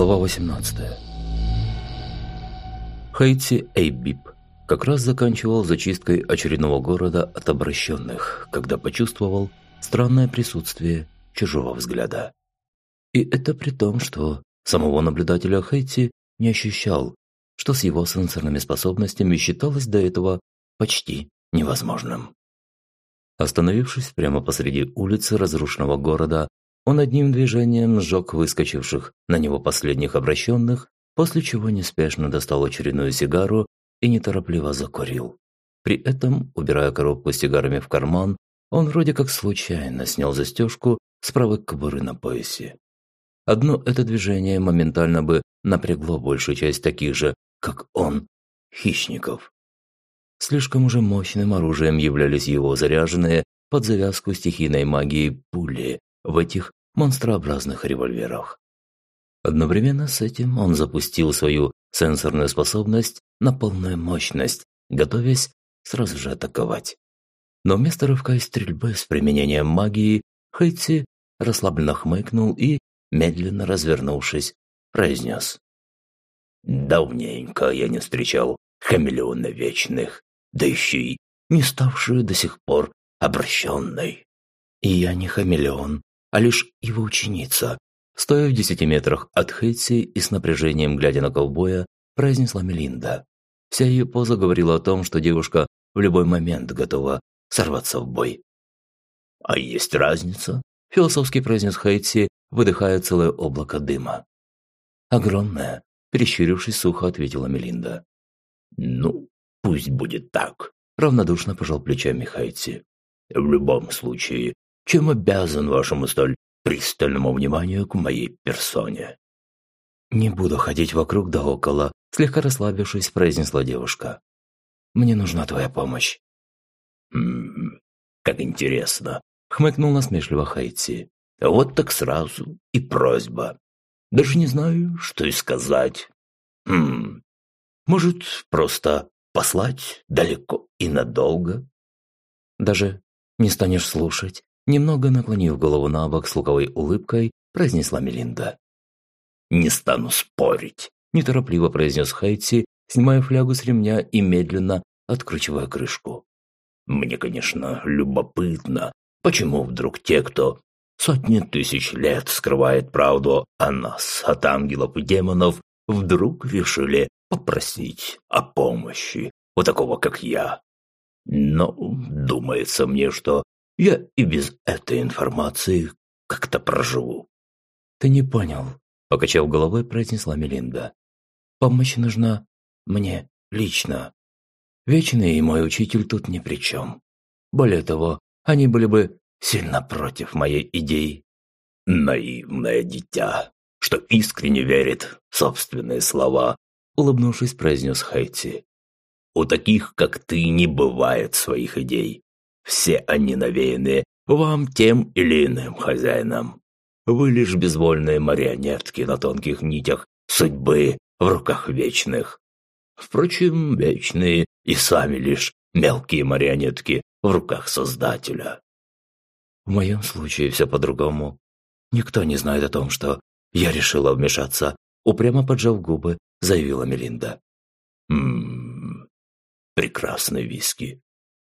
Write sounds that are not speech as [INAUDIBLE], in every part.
Глава 18 Хейти Эйбип как раз заканчивал зачисткой очередного города от обращенных, когда почувствовал странное присутствие чужого взгляда. И это при том, что самого наблюдателя Хейти не ощущал, что с его сенсорными способностями считалось до этого почти невозможным. Остановившись прямо посреди улицы разрушенного города, он одним движением сжег выскочивших на него последних обращенных, после чего неспешно достал очередную сигару и неторопливо закурил. При этом, убирая коробку с сигарами в карман, он вроде как случайно снял застежку с правой кобуры на поясе. Одно это движение моментально бы напрягло большую часть таких же, как он, хищников. Слишком уже мощным оружием являлись его заряженные под завязку стихийной магии пули в этих монстрообразных револьверах. Одновременно с этим он запустил свою сенсорную способность на полную мощность, готовясь сразу же атаковать. Но вместо рывка и стрельбы с применением магии, Хэйти расслабленно хмыкнул и, медленно развернувшись, произнес. «Давненько я не встречал хамелеона вечных, да еще и не ставшую до сих пор обращенной. И я не хамелеон, а лишь его ученица. Стоя в десяти метрах от Хэтси и с напряжением глядя на ковбоя, произнесла Мелинда. Вся ее поза говорила о том, что девушка в любой момент готова сорваться в бой. «А есть разница?» – философски произнес Хэтси, выдыхая целое облако дыма. «Огромная», – перещурившись сухо, ответила Мелинда. «Ну, пусть будет так», – равнодушно пожал плечами Хэтси. «В любом случае, чем обязан вашему столь пристальному вниманию к моей персоне?» «Не буду ходить вокруг да около», – слегка расслабившись, произнесла девушка. «Мне нужна твоя помощь». «Ммм, как интересно», – хмыкнул насмешливо Хайтси. «Вот так сразу и просьба. Даже не знаю, что и сказать. Хм, может, просто послать далеко и надолго?» «Даже не станешь слушать?» Немного наклонив голову на бок с луковой улыбкой, произнесла Мелинда. «Не стану спорить», – неторопливо произнес Хайти, снимая флягу с ремня и медленно откручивая крышку. «Мне, конечно, любопытно, почему вдруг те, кто сотни тысяч лет скрывает правду о нас, от ангелов и демонов, вдруг решили попросить о помощи у такого, как я. Но думается мне, что я и без этой информации как-то проживу». «Ты не понял», – покачав головой, произнесла Мелинда. «Помощь нужна мне лично. Вечный и мой учитель тут ни при чем. Более того, они были бы сильно против моей идеи». «Наивное дитя, что искренне верит в собственные слова», – улыбнувшись, произнес Хэти. «У таких, как ты, не бывает своих идей. Все они навеяны вам тем или иным хозяином. Вы лишь безвольные марионетки на тонких нитях судьбы в руках вечных. Впрочем, вечные и сами лишь мелкие марионетки в руках Создателя. В моем случае все по-другому. Никто не знает о том, что я решила вмешаться, упрямо поджав губы, заявила Мелинда. «Ммм, прекрасный виски.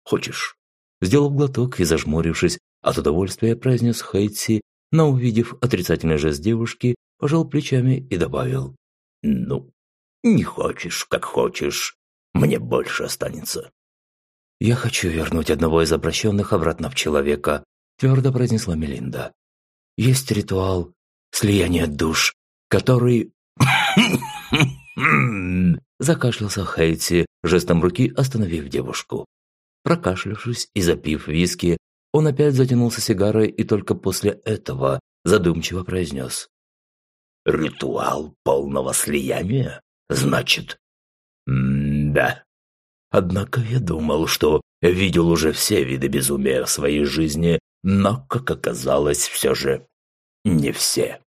Хочешь, Сделал глоток и, зажмурившись, от удовольствия произнес Хейтси, но, увидев отрицательный жест девушки, пожал плечами и добавил. «Ну, не хочешь, как хочешь. Мне больше останется». «Я хочу вернуть одного из обращенных обратно в человека», твердо произнесла Мелинда. «Есть ритуал слияния душ, который...» [COUGHS] Закашлялся Хейтси, жестом руки остановив девушку. Прокашлявшись и запив виски, он опять затянулся сигарой и только после этого задумчиво произнес. «Ритуал полного слияния? Значит?» «М-да. Однако я думал, что видел уже все виды безумия в своей жизни, но, как оказалось, все же не все.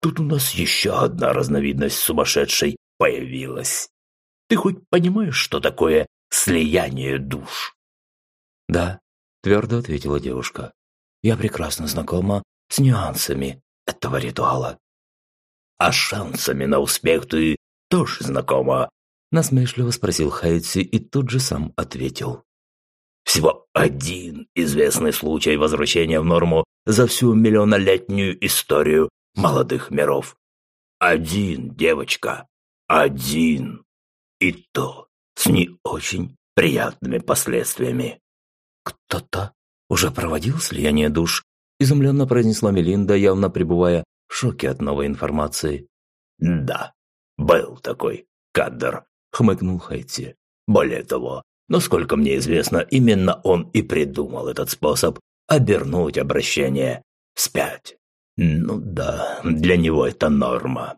Тут у нас еще одна разновидность сумасшедшей появилась. Ты хоть понимаешь, что такое слияние душ. «Да», – твердо ответила девушка. «Я прекрасно знакома с нюансами этого ритуала». А шансами на успех ты тоже знакома?» Насмешливо спросил Хайци и тут же сам ответил. «Всего один известный случай возвращения в норму за всю миллионолетнюю историю молодых миров. Один, девочка, один. И то с не очень приятными последствиями. «Кто-то уже проводил слияние душ?» – изумленно произнесла Мелинда, явно пребывая в шоке от новой информации. «Да, был такой кадр», – хмыкнул Хайти. «Более того, насколько мне известно, именно он и придумал этот способ обернуть обращение вспять. Ну да, для него это норма.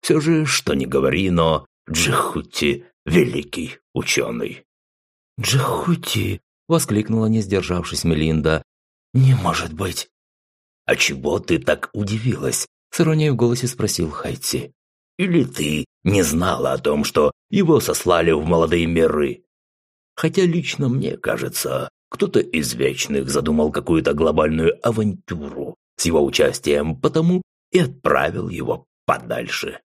Все же, что ни говори, но Джихути – великий ученый. «Джихути!» – воскликнула, не сдержавшись Мелинда. «Не может быть!» «А чего ты так удивилась?» – с иронией в голосе спросил Хайти. «Или ты не знала о том, что его сослали в молодые миры? Хотя лично мне кажется, кто-то из Вечных задумал какую-то глобальную авантюру с его участием, потому и отправил его подальше».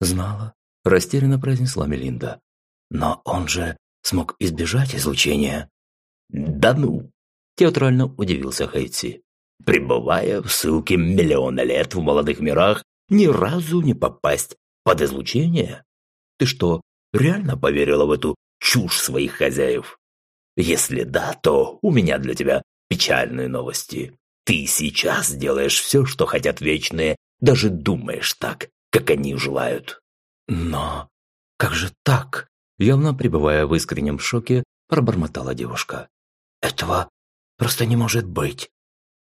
«Знала», – растерянно произнесла Мелинда. «Но он же смог избежать излучения?» «Да ну!» – театрально удивился Хейти. «Пребывая в ссылке миллиона лет в молодых мирах, ни разу не попасть под излучение? Ты что, реально поверила в эту чушь своих хозяев? Если да, то у меня для тебя печальные новости. Ты сейчас делаешь все, что хотят вечные, даже думаешь так, как они желают. Но как же так? Явно пребывая в искреннем шоке, пробормотала девушка. Этого просто не может быть.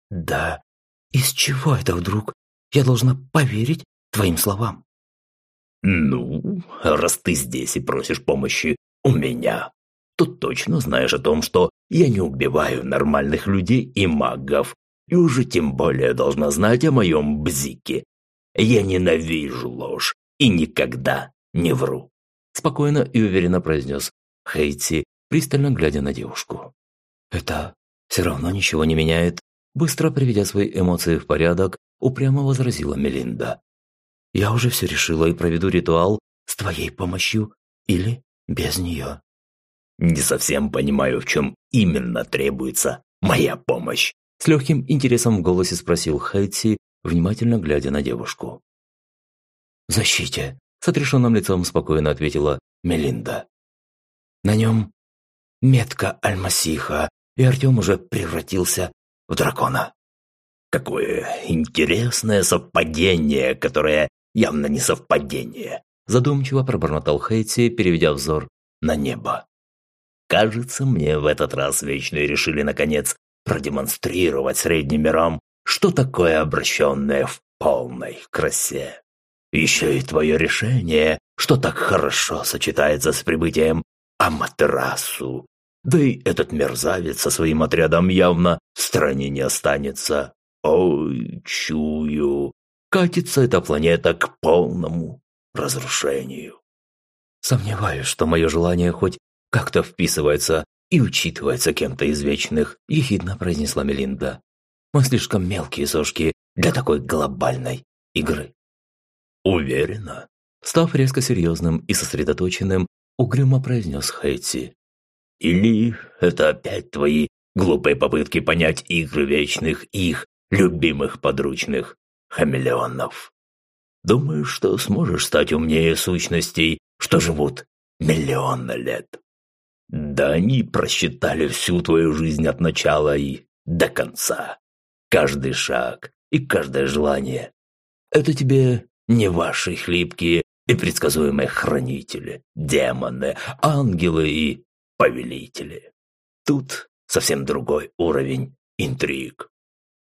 Да, из чего это вдруг? Я должна поверить твоим словам. Ну, раз ты здесь и просишь помощи у меня, то точно знаешь о том, что я не убиваю нормальных людей и магов, и уже тем более должна знать о моем бзике. Я ненавижу ложь и никогда не вру спокойно и уверенно произнес Хейти, пристально глядя на девушку. «Это все равно ничего не меняет», быстро приведя свои эмоции в порядок, упрямо возразила Мелинда. «Я уже все решила и проведу ритуал с твоей помощью или без нее». «Не совсем понимаю, в чем именно требуется моя помощь», с легким интересом в голосе спросил Хейти, внимательно глядя на девушку. «Защите», с отрешенным лицом спокойно ответила Мелинда. На нем метка Альмасиха, и Артем уже превратился в дракона. Какое интересное совпадение, которое явно не совпадение, задумчиво пробормотал Хейти, переведя взор на небо. Кажется, мне в этот раз Вечные решили, наконец, продемонстрировать средним мирам, что такое обращенное в полной красе. Еще и твое решение, что так хорошо сочетается с прибытием Аматерасу. Да и этот мерзавец со своим отрядом явно в стране не останется. Ой, чую, катится эта планета к полному разрушению. Сомневаюсь, что мое желание хоть как-то вписывается и учитывается кем-то из вечных, ехидно произнесла Мелинда. Мы слишком мелкие сошки для такой глобальной игры. «Уверена?» Став резко серьезным и сосредоточенным, угрюмо произнес Хэтти. «Или это опять твои глупые попытки понять игры вечных их любимых подручных хамелеонов? Думаешь, что сможешь стать умнее сущностей, что живут миллионы лет? Да они просчитали всю твою жизнь от начала и до конца. Каждый шаг и каждое желание. Это тебе не ваши хлипкие и предсказуемые хранители, демоны, ангелы и повелители. Тут совсем другой уровень интриг.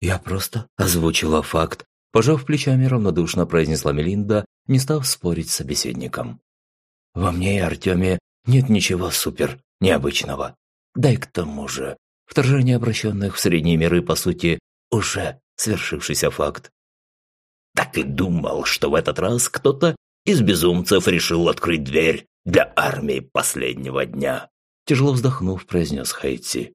Я просто озвучила факт, пожав плечами равнодушно произнесла Мелинда, не став спорить с собеседником. Во мне и Артеме нет ничего супер необычного. Да и к тому же, вторжение обращенных в средние миры, по сути, уже свершившийся факт. Так и думал, что в этот раз кто-то из безумцев решил открыть дверь для армии последнего дня. Тяжело вздохнув, произнес Хейти.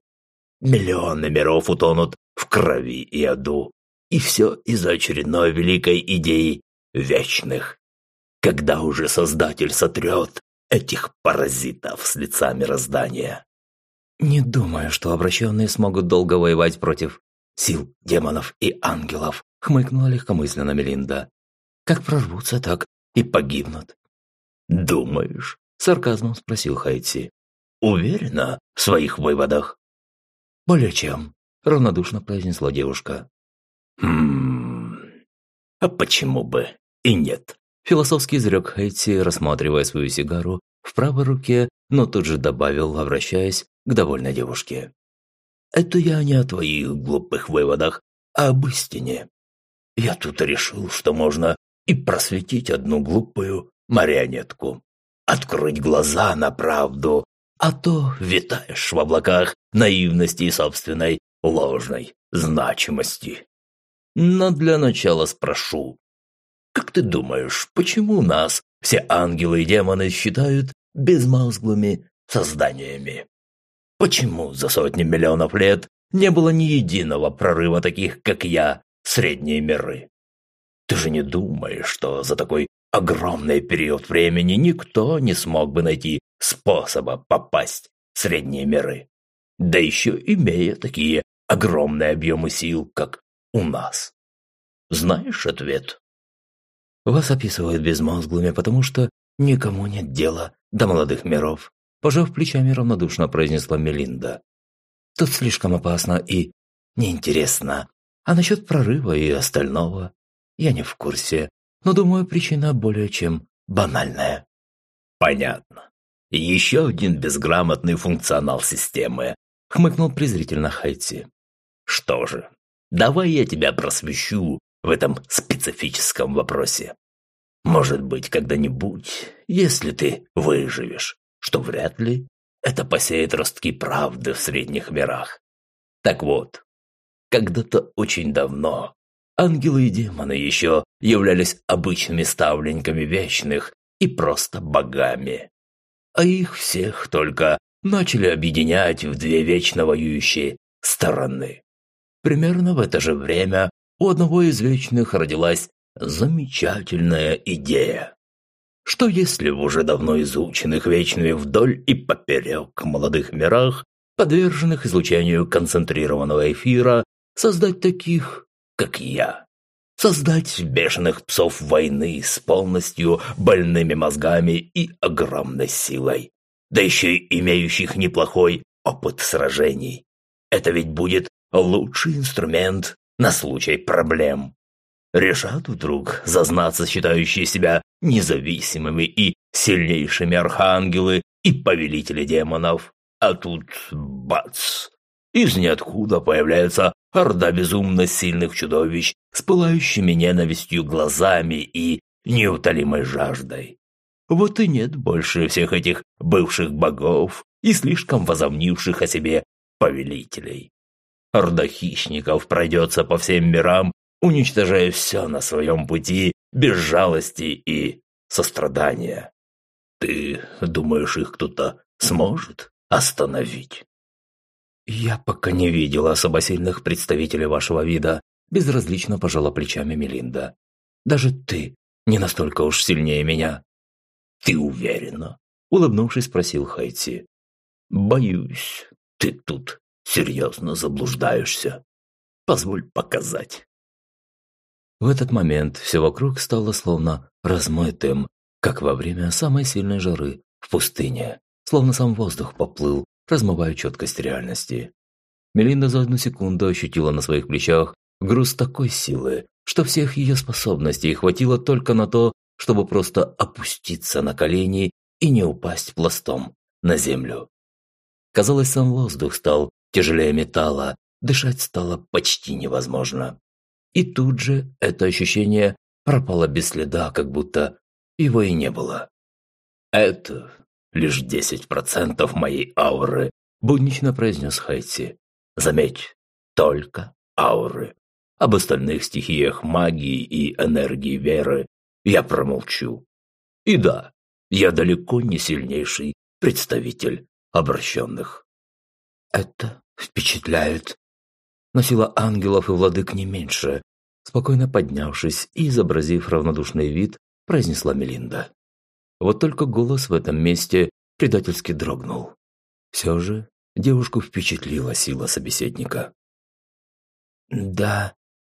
Миллионы миров утонут в крови и аду. И все из-за очередной великой идеи вечных. Когда уже Создатель сотрет этих паразитов с лица мироздания? Не думаю, что обращенные смогут долго воевать против сил демонов и ангелов, хмыкнула легкомысленно Мелинда. Как прорвутся, так и погибнут. Думаешь? Сарказмом спросил Хайти. Уверена в своих выводах? Более чем, равнодушно произнесла девушка. Хм. А почему бы и нет? Философский изрек Хайти, рассматривая свою сигару в правой руке, но тут же добавил, обращаясь к довольной девушке. «Это я не о твоих глупых выводах, а об истине. Я тут решил, что можно и просветить одну глупую марионетку, открыть глаза на правду, а то витаешь в облаках наивности и собственной ложной значимости. Но для начала спрошу, как ты думаешь, почему нас все ангелы и демоны считают безмозглыми созданиями? Почему за сотни миллионов лет не было ни единого прорыва таких, как я, средние миры? Ты же не думаешь, что за такой огромный период времени никто не смог бы найти способа попасть в средние миры? Да еще имея такие огромные объемы сил, как у нас. Знаешь ответ? Вас описывают безмозглыми, потому что никому нет дела до молодых миров, пожав плечами равнодушно произнесла Мелинда. Тут слишком опасно и неинтересно. А насчет прорыва и остального я не в курсе, но думаю, причина более чем банальная. Понятно. Еще один безграмотный функционал системы, хмыкнул презрительно Хайти. Что же, давай я тебя просвещу в этом специфическом вопросе. Может быть, когда-нибудь, если ты выживешь, что вряд ли, это посеет ростки правды в средних мирах. Так вот, когда-то очень давно ангелы и демоны еще являлись обычными ставленниками вечных и просто богами. А их всех только начали объединять в две вечно воюющие стороны. Примерно в это же время у одного из вечных родилась замечательная идея. Что если в уже давно изученных вечными вдоль и поперек молодых мирах, подверженных излучению концентрированного эфира, создать таких, как я? Создать бешеных псов войны с полностью больными мозгами и огромной силой, да еще и имеющих неплохой опыт сражений. Это ведь будет лучший инструмент на случай проблем. Решат вдруг зазнаться считающие себя независимыми и сильнейшими архангелы и повелители демонов. А тут бац! Из ниоткуда появляется орда безумно сильных чудовищ с пылающими ненавистью глазами и неутолимой жаждой. Вот и нет больше всех этих бывших богов и слишком возомнивших о себе повелителей. Орда хищников пройдется по всем мирам, уничтожая все на своем пути без жалости и сострадания. Ты думаешь, их кто-то сможет остановить? Я пока не видела особо сильных представителей вашего вида, безразлично пожала плечами Мелинда. Даже ты не настолько уж сильнее меня. Ты уверена? Улыбнувшись, спросил Хайти. Боюсь, ты тут серьезно заблуждаешься. Позволь показать». В этот момент все вокруг стало словно размытым, как во время самой сильной жары в пустыне, словно сам воздух поплыл, размывая четкость реальности. Мелинда за одну секунду ощутила на своих плечах груз такой силы, что всех ее способностей хватило только на то, чтобы просто опуститься на колени и не упасть пластом на землю. Казалось, сам воздух стал тяжелее металла, дышать стало почти невозможно. И тут же это ощущение пропало без следа, как будто его и не было. «Это лишь десять процентов моей ауры», – буднично произнес Хайти. «Заметь, только ауры. Об остальных стихиях магии и энергии веры я промолчу. И да, я далеко не сильнейший представитель обращенных». «Это впечатляет. Но сила ангелов и владык не меньше. Спокойно поднявшись и изобразив равнодушный вид, произнесла Мелинда. Вот только голос в этом месте предательски дрогнул. Все же девушку впечатлила сила собеседника. «Да,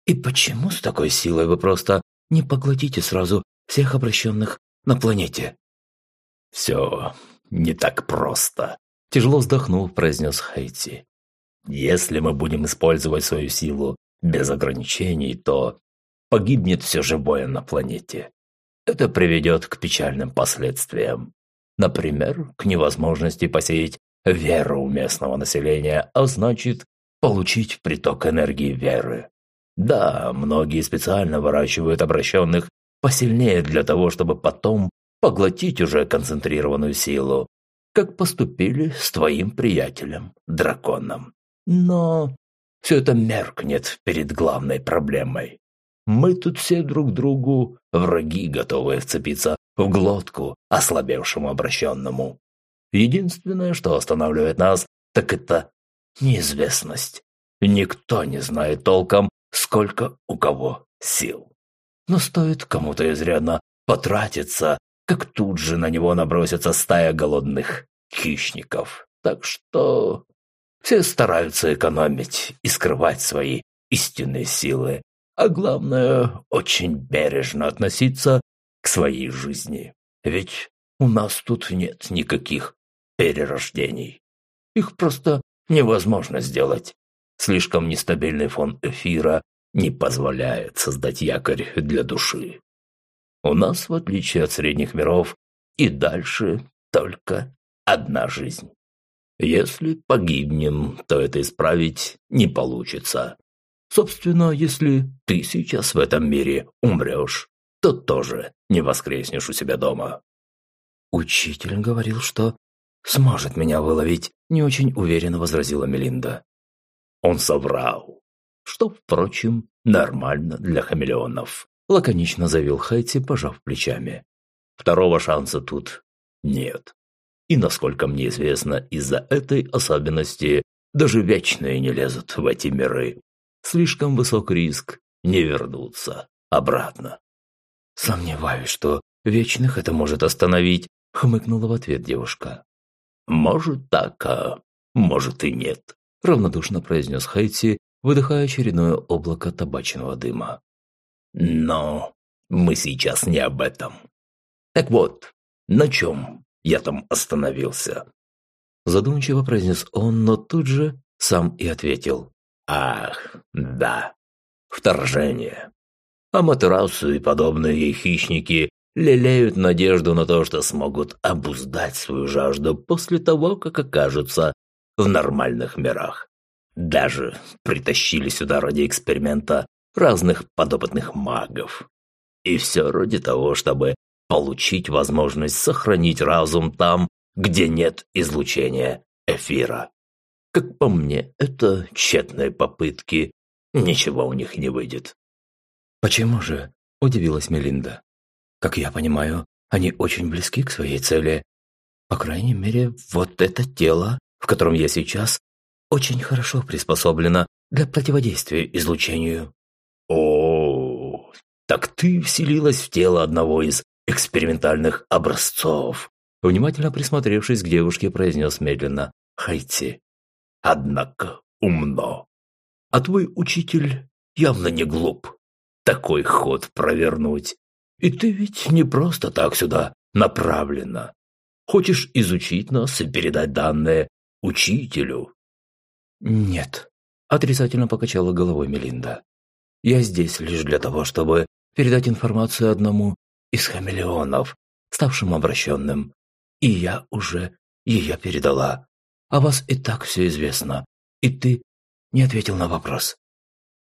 и почему с такой силой вы просто не поглотите сразу всех обращенных на планете?» «Все не так просто», – тяжело вздохнув, произнес Хейти. «Если мы будем использовать свою силу без ограничений, то погибнет все живое на планете. Это приведет к печальным последствиям. Например, к невозможности посеять веру у местного населения, а значит, получить приток энергии веры. Да, многие специально выращивают обращенных посильнее для того, чтобы потом поглотить уже концентрированную силу, как поступили с твоим приятелем, драконом. Но все это меркнет перед главной проблемой. Мы тут все друг другу враги, готовые вцепиться в глотку ослабевшему обращенному. Единственное, что останавливает нас, так это неизвестность. Никто не знает толком, сколько у кого сил. Но стоит кому-то изрядно потратиться, как тут же на него набросится стая голодных хищников. Так что все стараются экономить и скрывать свои истинные силы, а главное, очень бережно относиться к своей жизни. Ведь у нас тут нет никаких перерождений. Их просто невозможно сделать. Слишком нестабильный фон эфира не позволяет создать якорь для души. У нас, в отличие от средних миров, и дальше только одна жизнь. Если погибнем, то это исправить не получится. Собственно, если ты сейчас в этом мире умрешь, то тоже не воскреснешь у себя дома. Учитель говорил, что сможет меня выловить, не очень уверенно возразила Мелинда. Он соврал. Что, впрочем, нормально для хамелеонов. Лаконично заявил Хайти, пожав плечами. Второго шанса тут нет. И, насколько мне известно, из-за этой особенности даже вечные не лезут в эти миры. Слишком высок риск не вернуться обратно. «Сомневаюсь, что вечных это может остановить», — хмыкнула в ответ девушка. «Может так, а может и нет равнодушно произнес Хейти, выдыхая очередное облако табачного дыма. Но мы сейчас не об этом. Так вот, на чем я там остановился? Задумчиво произнес он, но тут же сам и ответил. Ах, да, вторжение. Аматерасу и подобные ей хищники лелеют надежду на то, что смогут обуздать свою жажду после того, как окажутся в нормальных мирах. Даже притащили сюда ради эксперимента разных подопытных магов. И все ради того, чтобы получить возможность сохранить разум там, где нет излучения эфира. Как по мне, это тщетные попытки, ничего у них не выйдет. «Почему же?» – удивилась Мелинда. «Как я понимаю, они очень близки к своей цели. По крайней мере, вот это тело в котором я сейчас, очень хорошо приспособлена для противодействия излучению. О, так ты вселилась в тело одного из экспериментальных образцов. Внимательно присмотревшись к девушке, произнес медленно Хайти. Однако умно. А твой учитель явно не глуп. Такой ход провернуть. И ты ведь не просто так сюда направлена. Хочешь изучить нас и передать данные учителю?» «Нет», – отрицательно покачала головой Мелинда. «Я здесь лишь для того, чтобы передать информацию одному из хамелеонов, ставшему обращенным. И я уже ее передала. А вас и так все известно. И ты не ответил на вопрос».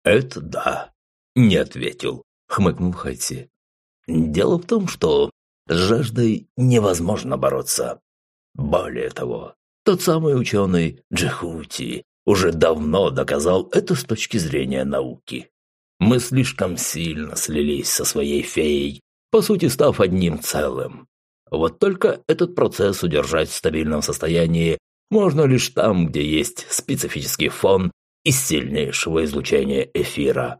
«Это да, не ответил», – хмыкнул Хайти. «Дело в том, что с жаждой невозможно бороться. Более того, тот самый ученый Джехути уже давно доказал это с точки зрения науки. Мы слишком сильно слились со своей феей, по сути став одним целым. Вот только этот процесс удержать в стабильном состоянии можно лишь там, где есть специфический фон из сильнейшего излучения эфира.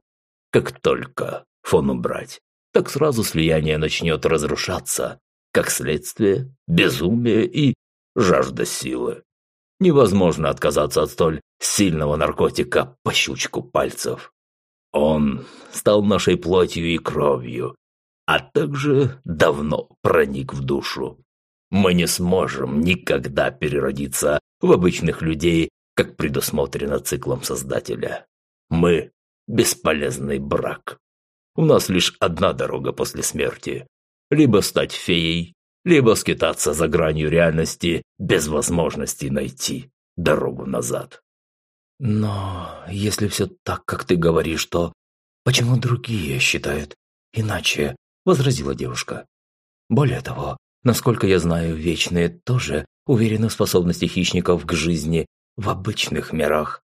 Как только фон убрать, так сразу слияние начнет разрушаться, как следствие безумие и жажда силы. Невозможно отказаться от столь сильного наркотика по щучку пальцев. Он стал нашей плотью и кровью, а также давно проник в душу. Мы не сможем никогда переродиться в обычных людей, как предусмотрено циклом Создателя. Мы – бесполезный брак. У нас лишь одна дорога после смерти. Либо стать феей, либо скитаться за гранью реальности без возможности найти дорогу назад. Но если все так, как ты говоришь, то почему другие считают иначе? Возразила девушка. Более того, насколько я знаю, вечные тоже уверены в способности хищников к жизни в обычных мирах.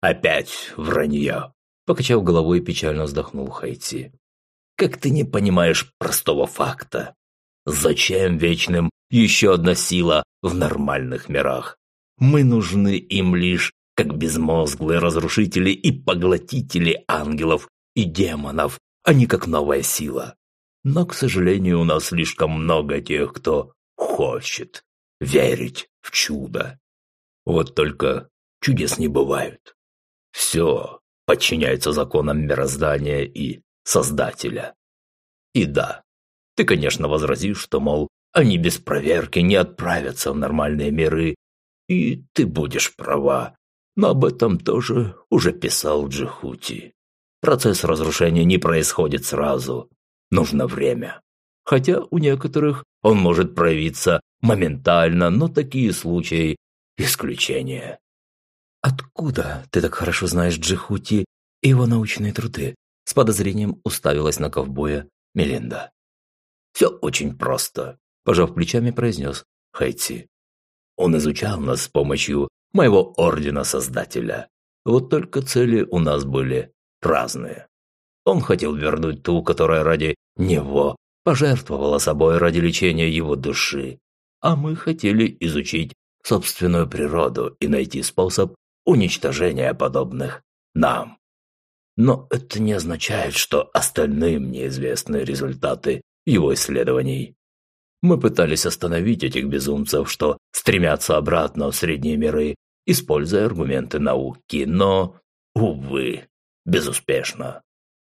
Опять вранье. Покачав головой, печально вздохнул Хайти. Как ты не понимаешь простого факта? Зачем вечным еще одна сила в нормальных мирах? Мы нужны им лишь как безмозглые разрушители и поглотители ангелов и демонов, а не как новая сила. Но, к сожалению, у нас слишком много тех, кто хочет верить в чудо. Вот только чудес не бывают. Все подчиняется законам мироздания и Создателя. И да, ты, конечно, возразишь, что, мол, они без проверки не отправятся в нормальные миры, и ты будешь права. Но об этом тоже уже писал Джихути. Процесс разрушения не происходит сразу. Нужно время. Хотя у некоторых он может проявиться моментально, но такие случаи – исключение. «Откуда ты так хорошо знаешь Джихути и его научные труды?» С подозрением уставилась на ковбоя Мелинда. «Все очень просто», – пожав плечами, произнес Хайти. «Он изучал нас с помощью моего Ордена Создателя. Вот только цели у нас были разные. Он хотел вернуть ту, которая ради него пожертвовала собой ради лечения его души, а мы хотели изучить собственную природу и найти способ уничтожения подобных нам. Но это не означает, что остальным неизвестны результаты его исследований. Мы пытались остановить этих безумцев, что стремятся обратно в средние миры, используя аргументы науки, но, увы, безуспешно.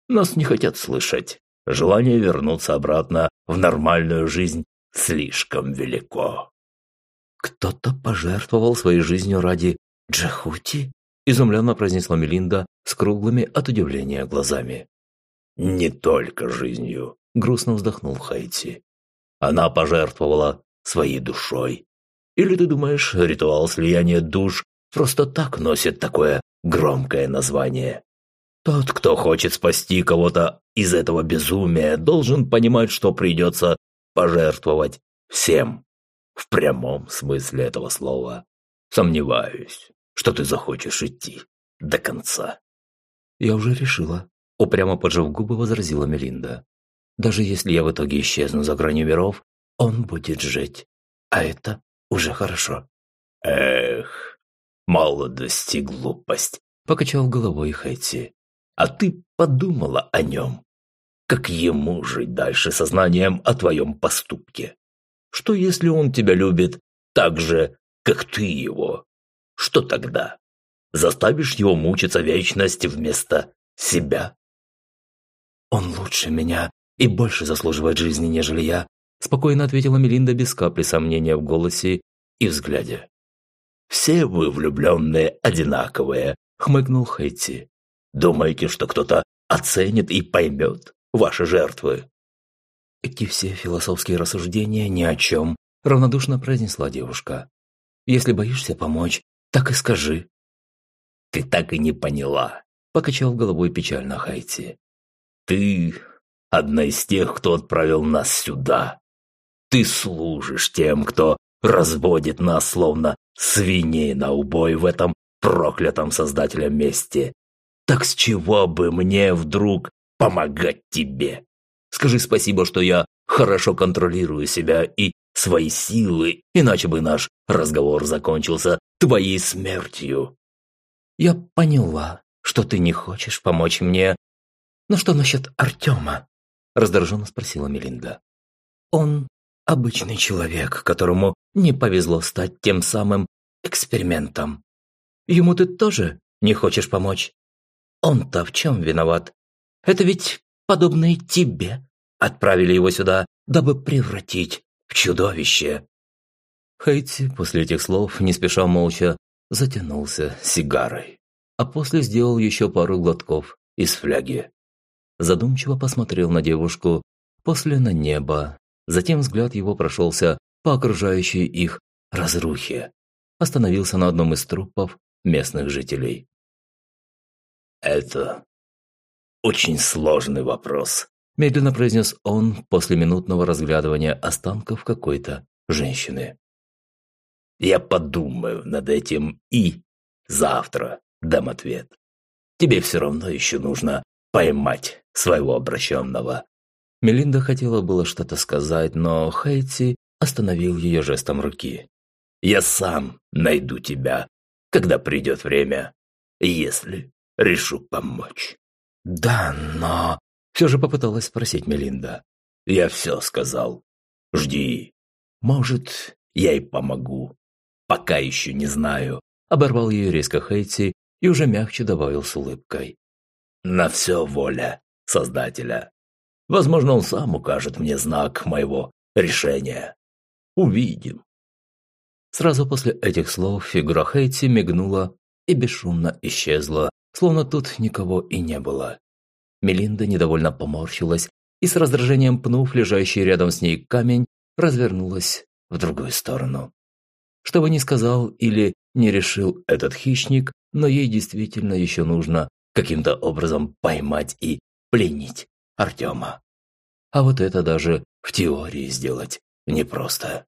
Нас не хотят слышать. Желание вернуться обратно в нормальную жизнь слишком велико. «Кто-то пожертвовал своей жизнью ради Джахути?» – изумленно произнесла Мелинда с круглыми от удивления глазами. «Не только жизнью», грустно вздохнул Хайти. Она пожертвовала своей душой. Или ты думаешь, ритуал слияния душ просто так носит такое громкое название? Тот, кто хочет спасти кого-то из этого безумия, должен понимать, что придется пожертвовать всем. В прямом смысле этого слова. Сомневаюсь, что ты захочешь идти до конца. Я уже решила. Упрямо поджав губы, возразила Мелинда. Даже если я в итоге исчезну за гранью миров, он будет жить. А это уже хорошо. Эх, молодость и глупость, покачал головой Хэти. А ты подумала о нем? Как ему жить дальше сознанием о твоем поступке? Что если он тебя любит так же, как ты его? Что тогда? Заставишь его мучиться вечность вместо себя? Он лучше меня и больше заслуживает жизни, нежели я», спокойно ответила Мелинда без капли сомнения в голосе и взгляде. «Все вы влюбленные одинаковые», — хмыкнул Хэти. «Думаете, что кто-то оценит и поймет ваши жертвы?» «Эти все философские рассуждения ни о чем», — равнодушно произнесла девушка. «Если боишься помочь, так и скажи». «Ты так и не поняла», — покачал головой печально Хайти. «Ты одна из тех, кто отправил нас сюда. Ты служишь тем, кто разводит нас, словно свиней на убой в этом проклятом создателем месте. Так с чего бы мне вдруг помогать тебе? Скажи спасибо, что я хорошо контролирую себя и свои силы, иначе бы наш разговор закончился твоей смертью. Я поняла, что ты не хочешь помочь мне, «Ну что насчет Артема?» – раздраженно спросила Мелинда. «Он обычный человек, которому не повезло стать тем самым экспериментом. Ему ты тоже не хочешь помочь? Он-то в чем виноват? Это ведь подобные тебе отправили его сюда, дабы превратить в чудовище». Хейти после этих слов не спеша молча затянулся сигарой, а после сделал еще пару глотков из фляги. Задумчиво посмотрел на девушку, после на небо, затем взгляд его прошелся по окружающей их разрухе, остановился на одном из трупов местных жителей. «Это очень сложный вопрос», – медленно произнес он после минутного разглядывания останков какой-то женщины. Я подумаю над этим и завтра дам ответ. Тебе все равно еще нужно поймать своего обращенного». Мелинда хотела было что-то сказать, но Хейти остановил ее жестом руки. «Я сам найду тебя, когда придет время, если решу помочь». «Да, но...» – все же попыталась спросить Мелинда. «Я все сказал. Жди. Может, я и помогу. Пока еще не знаю. Оборвал ее резко Хейти и уже мягче добавил с улыбкой. На все воля Создателя. Возможно, он сам укажет мне знак моего решения. Увидим. Сразу после этих слов фигура Хейти мигнула и бесшумно исчезла, словно тут никого и не было. Мелинда недовольно поморщилась и с раздражением пнув лежащий рядом с ней камень, развернулась в другую сторону. Что бы ни сказал или не решил этот хищник, но ей действительно еще нужно каким-то образом поймать и пленить Артема. А вот это даже в теории сделать непросто.